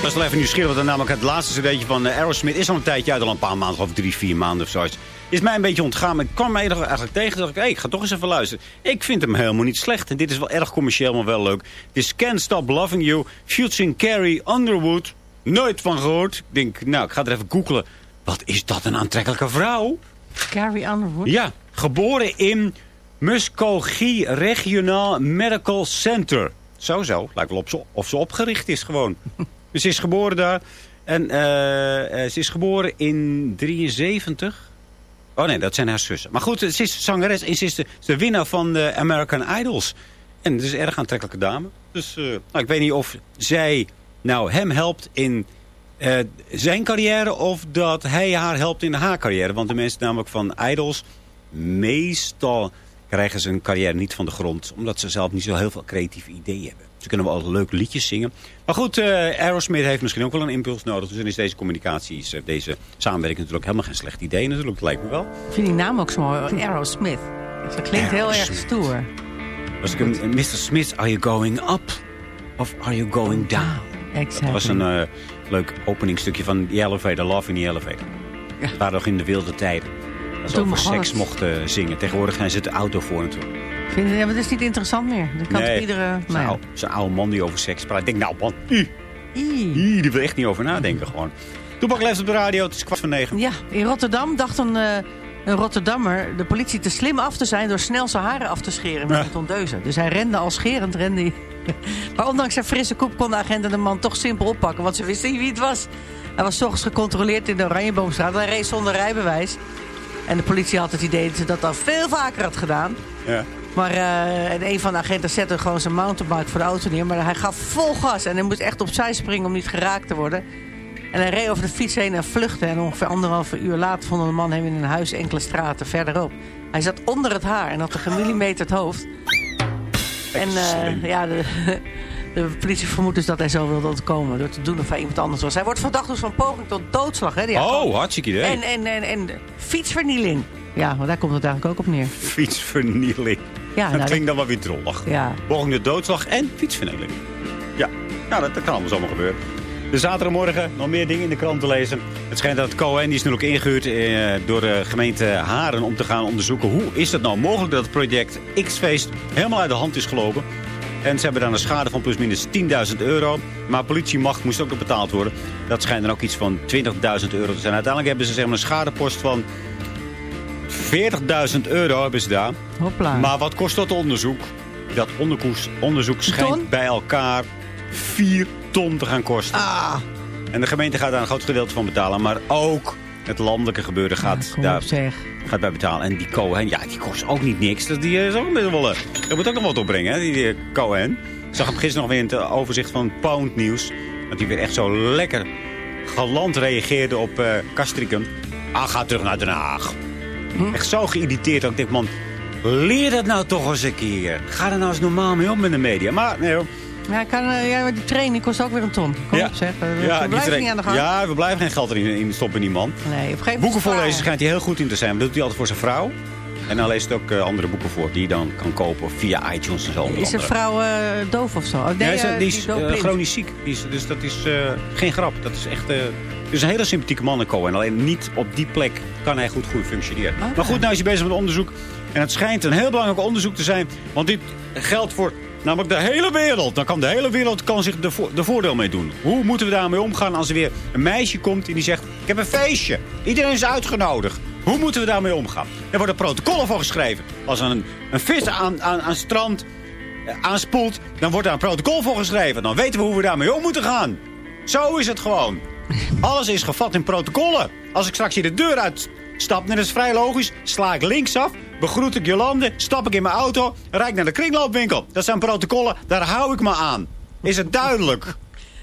Dat is wel even nieuwsgierig, want dan namelijk het laatste cd'tje van eh, Aerosmith is al een tijdje uit, al een paar maanden, of drie, vier maanden of zoiets. Is mij een beetje ontgaan, maar ik kwam mij er eigenlijk tegen. dacht ik, hey, ik ga toch eens even luisteren. Ik vind hem helemaal niet slecht. En dit is wel erg commercieel, maar wel leuk. This Can't Stop Loving You, featuring Carrie Underwood. Nooit van gehoord. Ik denk, nou, ik ga er even googlen. Wat is dat een aantrekkelijke vrouw? Carrie Underwood? Ja, geboren in Muskogee Regionaal Medical Center. Zo, zo. Lijkt wel op ze, of ze opgericht is gewoon. dus [laughs] ze is geboren daar. En eh, eh, ze is geboren in 73. Oh nee, dat zijn haar zussen. Maar goed, ze is zangeres en ze is de, de winnaar van de American Idols. En het is een erg aantrekkelijke dame. Dus eh, nou, ik weet niet of zij nou hem helpt in zijn carrière... of dat hij haar helpt in haar carrière. Want de mensen namelijk van Idols... meestal krijgen ze een carrière niet van de grond. Omdat ze zelf niet zo heel veel creatieve ideeën hebben. Ze kunnen wel leuke liedjes zingen. Maar goed, eh, Aerosmith heeft misschien ook wel een impuls nodig. Dus dan is deze communicatie, is, eh, deze samenwerking natuurlijk helemaal geen slecht idee natuurlijk. lijkt me wel. Ik vind die naam ook zo mooi. Aerosmith. Dat klinkt heel erg stoer. Was ik een, Mr. Smith, are you going up? Of are you going down? Exactly. Dat was een eh, leuk openingstukje van The Elevator, Love in the Elevator. Ja. Dat waren nog in de wilde tijden. Dat ze over seks het. mochten zingen. Tegenwoordig zijn ze de auto voor natuurlijk. Vind, ja, maar dat is niet interessant meer. Dat kan toch iedere... Zo'n Nou, oude, man die over seks praat. Ik denk, nou man, die wil echt niet over nadenken gewoon. Toepak leeft op de radio, het is kwart van negen. Ja, in Rotterdam dacht een, eh, een Rotterdammer de politie te slim af te zijn... door snel zijn haren af te scheren met Ja. een tondeuze. Dus hij rende al scherend. Rende hij. [laughs] maar ondanks zijn frisse koep kon de agenten de man toch simpel oppakken... want ze wisten niet wie het was. Hij was 's ochtends gecontroleerd in de Oranjeboomstraat. Hij reed zonder rijbewijs. En de politie had het idee dat ze dat al veel vaker had gedaan. Ja. Maar eh, en een van de agenten zette gewoon zijn mountainbike voor de auto neer. Maar hij gaf vol gas en hij moest echt opzij springen om niet geraakt te worden. En hij reed over de fiets heen en vluchtte. En ongeveer anderhalve uur later vonden de man hem in een huis enkele straten verderop. Hij zat onder het haar en had een gemillimeterd hoofd. En eh, ja, de, [laughs] de politie vermoedt dus dat hij zo wilde ontkomen. Door te doen of hij iemand anders was. Hij wordt verdacht dus van poging tot doodslag. Hè? Die Oh, hartstikke idee. En, en, en, en fietsvernieling. Ja, want daar komt het eigenlijk ook op neer. Fietsvernieling. Ja, dat nou, klinkt dan wel weer drollig. Ja. Poging tot doodslag en fietsvernieling. Ja, nou, dat, dat kan allemaal zomaar gebeuren. De zaterdagmorgen nog meer dingen in de krant te lezen. Het schijnt dat Cohen, die is nu ook ingehuurd eh, door de gemeente Haren... om te gaan onderzoeken hoe is het nou mogelijk dat het project X-Feest helemaal uit de hand is gelopen. En ze hebben dan een schade van plusminus 10.000 euro. Maar politiemacht moest ook nog betaald worden. Dat schijnt dan ook iets van 20.000 euro te zijn. Uiteindelijk hebben ze zeg maar, een schadepost van 40.000 euro hebben ze daar. Hopla. Maar wat kost dat onderzoek? Dat onderzoek schijnt bij elkaar 4 ton te gaan kosten. Ah, En de gemeente gaat daar een groot gedeelte van betalen. Maar ook het landelijke gebeuren gaat, daar, zeg. gaat bij betalen. En die Cohen, ja, die kost ook niet niks. Dat, die is ook best wel... eh, Dat moet ook nog wat opbrengen, hè, die, die Cohen. Ik zag hem gisteren nog weer in het eh, overzicht van Pound Nieuws. Dat hij weer echt zo lekker galant reageerde op eh Castricum. Ah, ga terug naar Den Haag. Hm? Echt zo geïrriteerd dat ik denk, man... Leer dat nou toch eens een keer. Ga er nou eens normaal mee om met de media. Maar nee hoor. Ja, ik kan, eh, ja, die training kost ook weer een ton. Kom Ja. op zeg. Uh, Ja, we die blijven niet aan de gang. Ja, we blijven geen geld erin in stoppen in die man. Nee, op een Boeken voorlezen schijnt hij heel goed in te zijn. Maar dat doet hij altijd voor zijn vrouw. En dan leest hij ook eh, andere boeken voor die je dan kan kopen via iTunes en zo. Is andere. vrouw eh, doof of zo? Oh, nee, Ja, hij is, die is doofblind. chronisch ziek. Die is, dus dat is geen grap. Dat is echt... het is een hele sympathieke man, Cohen. Alleen niet op die plek kan hij goed, goed functioneren. Oké. Maar goed, nou is hij bezig met onderzoek. En het schijnt een heel belangrijk onderzoek te zijn. Want dit geldt voor namelijk de hele wereld. Dan kan de hele wereld kan zich de, de voordeel mee doen. Hoe moeten we daarmee omgaan als er weer een meisje komt en die zegt... Ik heb een feestje. Iedereen is uitgenodigd. Hoe moeten we daarmee omgaan? Er worden protocollen voor geschreven. Als een, een vis aan, aan, aan strand eh, aanspoelt, dan wordt daar een protocol voor geschreven. Dan weten we hoe we daarmee om moeten gaan. Zo is het gewoon. Alles is gevat in protocollen. Als ik straks hier de deur uitstap, dan is het vrij logisch. Sla ik linksaf, begroet ik Jolande, stap ik in mijn auto, rijd ik naar de kringloopwinkel. Dat zijn protocollen, daar hou ik me aan. Is het duidelijk?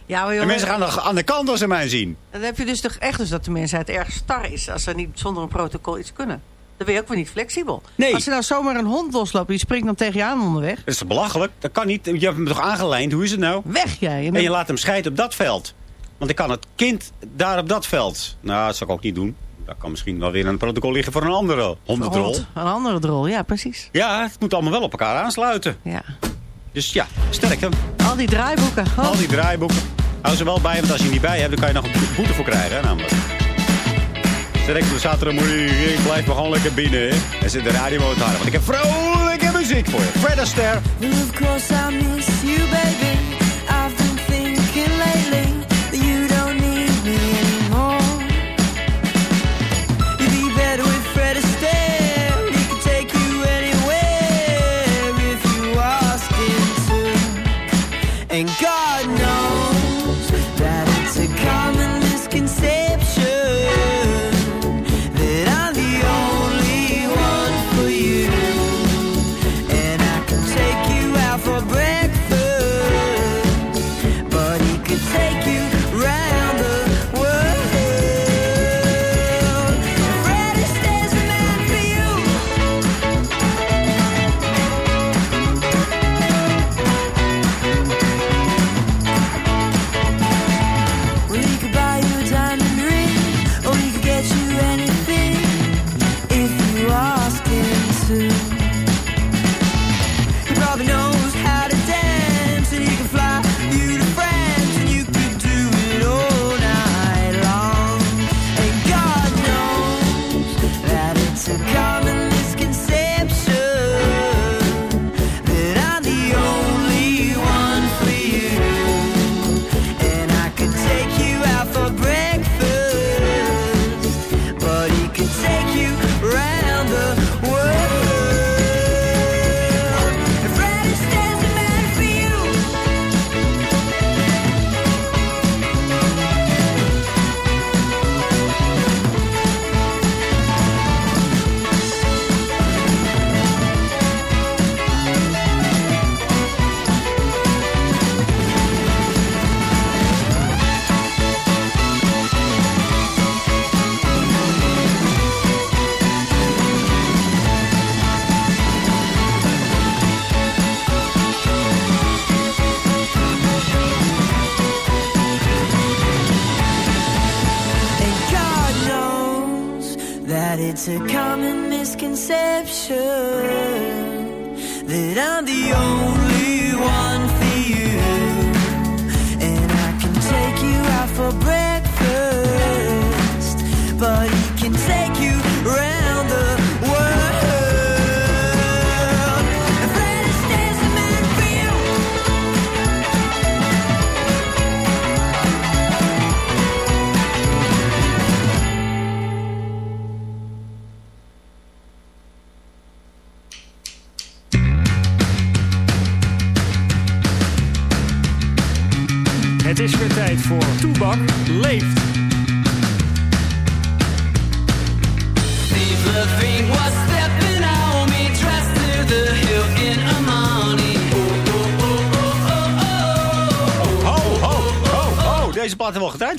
Ja, maar En jongen, mensen gaan nog aan de kant als ze mij zien. dan heb je dus toch echt dus dat de mensheid erg star is... als ze niet zonder een protocol iets kunnen. Dan ben je ook weer niet flexibel. Nee. Als er nou zomaar een hond losloopt... die springt dan tegen je aan onderweg. Dat is belachelijk. Dat kan niet. Je hebt hem toch aangelijnd? Hoe is het nou? Weg jij. En je laat hem scheiden op dat veld. Want ik kan het kind daar op dat veld. Nou, dat zou ik ook niet doen. Daar kan misschien wel weer een protocol liggen voor een andere hondendrol. Hond, Een andere drol, ja, precies. Ja, het moet allemaal wel op elkaar aansluiten. Ja. Dus ja, sterkte. Al die draaiboeken. Oh. Al die draaiboeken. Hou ze wel bij, want als je er niet bij hebt, dan kan je nog een boete voor krijgen, hè, namelijk. Sterk voor zaterdag moet je, ik blijf maar gewoon lekker binnen, hè. En zit de radio harder, want ik heb vrolijke muziek voor je. Fred Astaire. Of it's a common misconception that I'm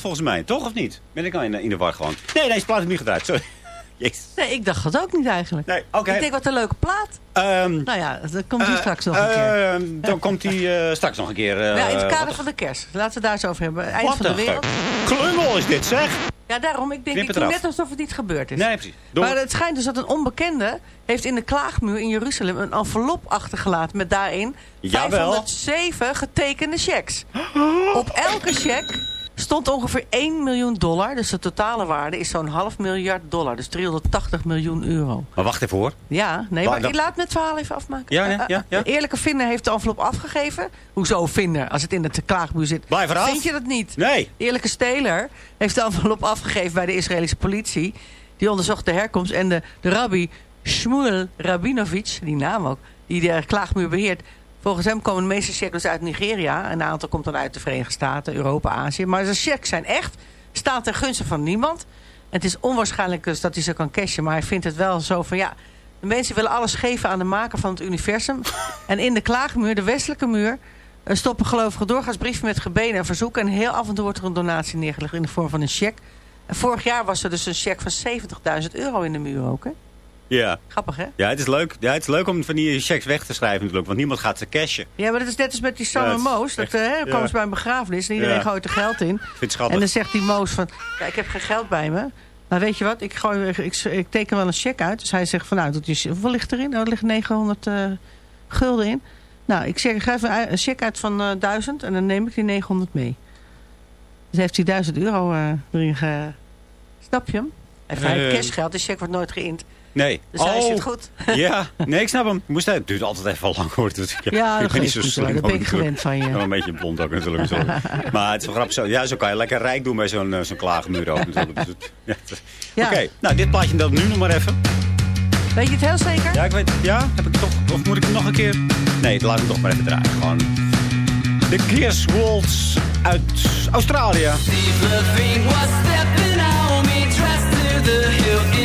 volgens mij, toch of niet? Ben ik nou in, in de war gewoon? Nee, deze plaat ik niet gedraaid, sorry. [laughs] Jezus. Nee, ik dacht dat ook niet eigenlijk. Nee, oké. Ik denk, wat een leuke plaat. Ehm, Nou ja, dat komt hij eh, straks nog een keer. ehm, dan komt hij eh, straks nog een keer. eh, ja, in het kader van de kerst. Laten we het daar eens over hebben. Eind van de wereld. Klungel is dit, zeg. Ja, daarom. Ik denk, Knip ik doe net alsof het niet gebeurd is. Nee, precies. Maar het schijnt dus dat een onbekende heeft in de klaagmuur in Jeruzalem een envelop achtergelaten met daarin Jawel. 507 getekende checks. [gasps] Op elke cheque stond ongeveer 1 miljoen dollar. Dus de totale waarde is zo'n half miljard dollar. Dus 380 miljoen euro. Maar wacht even hoor. Ja, nee, maar ik laat me het verhaal even afmaken. Ja, nee, Eh, eh, ja, ja. De eerlijke vinder heeft de envelop afgegeven. Hoezo vinder? Als het in de klaagmuur zit. Blijf eraf. Vind je dat niet? Nee. De eerlijke steler heeft de envelop afgegeven bij de Israëlische politie. Die onderzocht de herkomst. En de, de rabbi Shmuel Rabinovich, die naam ook, die de klaagmuur beheert. Volgens hem komen de meeste checks uit Nigeria. Een aantal komt dan uit de Verenigde Staten, Europa, Azië. Maar zijn checks zijn echt, staan ten gunste van niemand. Het is onwaarschijnlijk dus dat hij ze kan cashen. Maar hij vindt het wel zo van ja... De mensen willen alles geven aan de maker van het universum. [laughs] En in de klaagmuur, de westelijke muur... eh, stoppen gelovigen doorgaans brieven met gebeden en verzoeken. En heel af en toe wordt er een donatie neergelegd in de vorm van een cheque. En vorig jaar was er dus een cheque van 70.000 euro in de muur ook. Hè? Ja. Grappig, hè? Ja, het is leuk. Ja, het is leuk om van die checks weg te schrijven natuurlijk. Want niemand gaat ze cashen. Ja, maar dat is net als met die Sam Ja, Moos. Dat, echt- eh, hè, dan komen ze bij een begrafenis en iedereen gooit er geld in. vind het schattig. En dan zegt die Moos van, ja, ik heb geen geld bij me. Nou, weet je wat, ik, gooi, ik, ik, ik teken wel een cheque uit. Dus hij zegt van, nou, doet die, hoeveel ligt erin? Oh, er ligt 900 eh, gulden in. Nou, ik zeg, geef een, een check uit van eh 1000 en dan neem ik die 900 mee. Dus heeft hij 1000 euro eh erin ge... Snap je hem? Hij heeft cashgeld, de check wordt nooit geïnd. Nee. Dus hij oh, zit goed. [laughs] ja, nee, ik snap hem. Ik Moest, het duurt altijd even lang hoor. Dus ik, Ja, ik dat ben niet zo slim. Dat ben ik gewend van je. Ja, een beetje blond ook natuurlijk. Zo. maar het is wel grappig. Zo, ja, zo kan je lekker rijk doen bij zo'n eh, zo'n klaagmuur ook natuurlijk. Dus het- ja, het- Ja. Oké, nou dit plaatje dat nu nog maar even. Weet je het heel zeker? Ja, ik weet Ja, heb ik toch... Of moet ik hem nog een keer... Nee, laat hem toch maar even draaien. Gewoon... De Gears Waltz uit Australië. Steve Levine was stepping on me, dressed to the hilt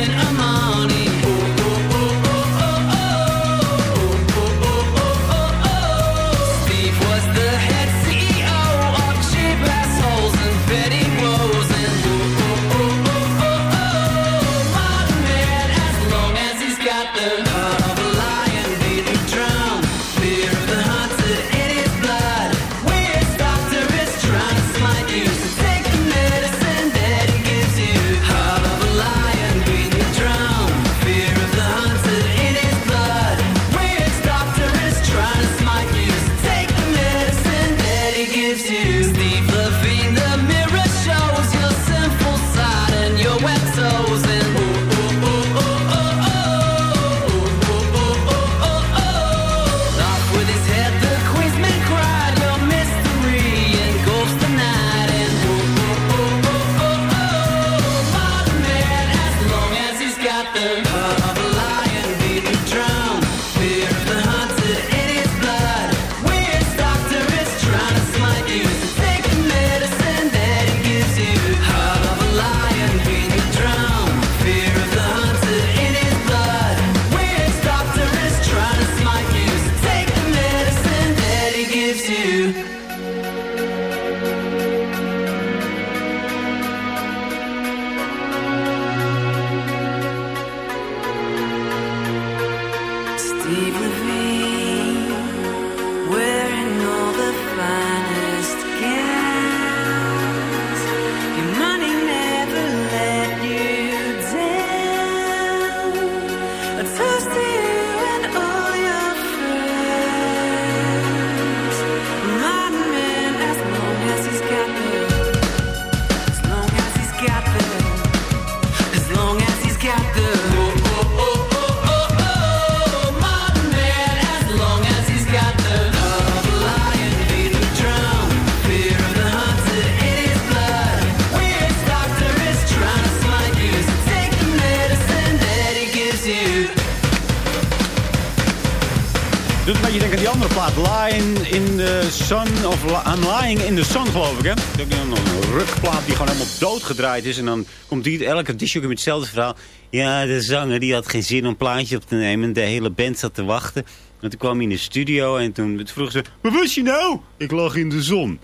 Lying in the Sun. Of I'm Lying in the Sun, geloof ik, hè? Dat is ook een rukplaat die gewoon helemaal doodgedraaid is. En dan komt die, elke disjockey met hetzelfde verhaal. Ja, de zanger die had geen zin om een plaatje op te nemen. De hele band zat te wachten. En toen kwam hij in de studio en toen vroeg ze... Waar was je nou? Ik lag in de zon.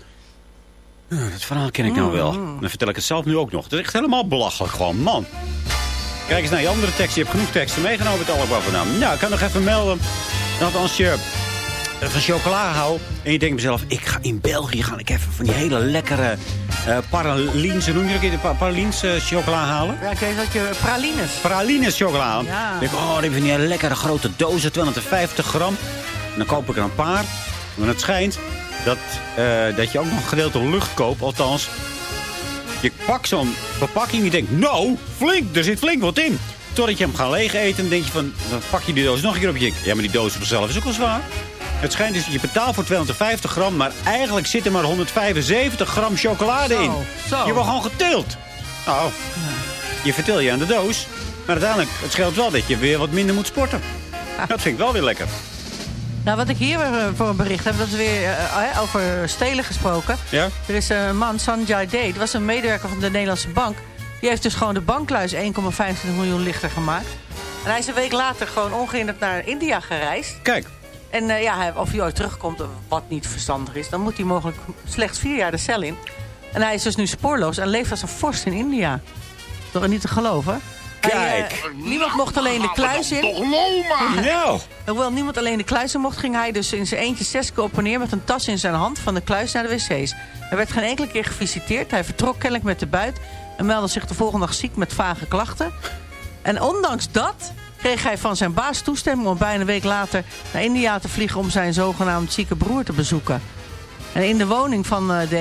Dat verhaal ken ik nou wel. Dan vertel ik het zelf nu ook nog. Het is echt helemaal belachelijk gewoon, man. Kijk eens naar je andere tekst. Je hebt genoeg teksten meegenomen met alle. Nou, ik kan nog even melden dat als je van chocola houdt... en je denkt mezelf, ik ga in België ga ik even van die hele lekkere eh paraliense, noem je dat ook, pa paraliense chocola halen? Ja, ik weet dat je pralines. Pralines chocola halen. Ja. Dan denk ik, oh, je van die lekkere grote dozen, 250 gram. En dan koop ik er een paar. Maar het schijnt dat, eh, dat je ook nog een gedeelte lucht koopt. Althans, je pakt zo'n verpakking en je denkt, nou, flink, er zit flink wat in. Totdat je hem gaat leeg eten, dan denk je van, dan pak je die doos nog een keer op je. Ja, maar die doos op zichzelf is ook wel zwaar. Het schijnt dus, je betaalt voor 250 gram, maar eigenlijk zit er maar 175 gram chocolade Zo, in. zo. Je wordt gewoon geteeld. Nou, je vertel je aan de doos. Maar uiteindelijk, het scheelt wel dat je weer wat minder moet sporten. Dat vind ik wel weer lekker. Nou, wat ik hier eh, voor een bericht heb, dat is weer eh, eh, over stelen gesproken. Ja? Er is een man, Sanjay Day, dat was een medewerker van de Nederlandse bank. Die heeft dus gewoon de bankluis 1,25 miljoen lichter gemaakt. En hij is een week later gewoon ongehinderd naar India gereisd. Kijk. En eh, ja, of hij ooit terugkomt, wat niet verstandig is... dan moet hij mogelijk slechts vier jaar de cel in. En hij is dus nu spoorloos en leeft als een vorst in India. Toch niet te geloven? Hij, eh, Kijk. niemand mocht alleen de kluis in. Nou. Hoewel niemand alleen de kluis in mocht, ging hij dus in zijn eentje zes keer op en neer met een tas in zijn hand van de kluis naar de wc's. Hij werd geen enkele keer gevisiteerd. Hij vertrok kennelijk met de buit en meldde zich de volgende dag ziek met vage klachten. En ondanks dat kreeg hij van zijn baas toestemming om bijna een week later naar India te vliegen om zijn zogenaamd zieke broer te bezoeken. En in de woning van eh, D,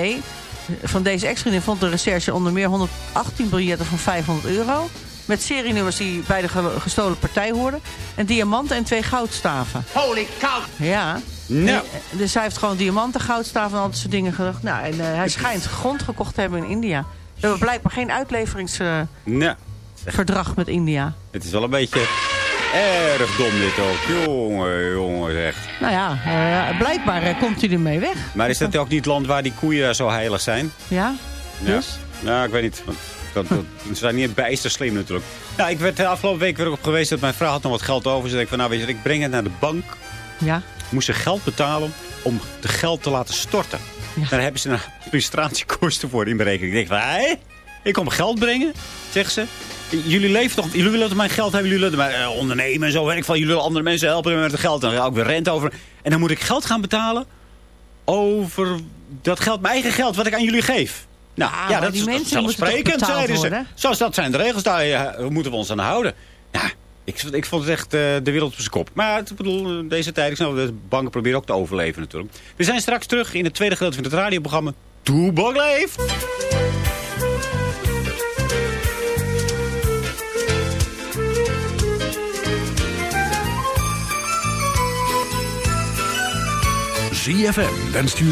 van deze ex-vriendin vond de recherche onder meer 118 biljetten van 500 euro. Met serienummers die bij de ge- gestolen partij hoorden. En diamanten en twee goudstaven. Holy cow! Ja. Nou. En- Dus hij heeft gewoon diamanten, goudstaven en al dat soort dingen gedacht. Nou, en eh, hij schijnt grond gekocht te hebben in India. We hebben blijkbaar geen uitleveringsverdrag Nou, met India. het is wel een beetje erg dom dit ook. Jongen, jongen, echt. Nou ja, eh, blijkbaar eh, komt hij ermee weg. Maar is dat ook niet het land waar die koeien zo heilig zijn? Ja? Ja. Dus? Nou, ik weet niet. Want dat, dat, [laughs] ze zijn niet bijster slim natuurlijk. Nou, ik werd de afgelopen week weer op geweest dat mijn vrouw had nog wat geld over. Dus ik van, nou weet je, ik breng het naar de bank. Ja. Moest ze geld betalen om de geld te laten storten. Daar hebben ze een administratiekosten voor in berekening. Ik denk van, hé, ik kom geld brengen, zegt ze. Jullie leven toch, jullie willen toch mijn geld hebben, jullie willen eh, ondernemen en zo. Werk van, jullie willen andere mensen helpen met het geld. Dan ga ik weer rente over. En dan moet ik geld gaan betalen over dat geld, mijn eigen geld, wat ik aan jullie geef. Nou, Ah, ja, dat is zelfsprekend, zeiden ze. Zoals dat zijn de regels, daar moeten we ons aan houden. Ja, ik, ik vond het echt eh, de wereld op zijn kop. Maar ik bedoel, deze tijd, ik snap, de banken proberen ook te overleven natuurlijk. We zijn straks terug in het tweede gedeelte van het radioprogramma. Toebak leeft! ZFM wenst u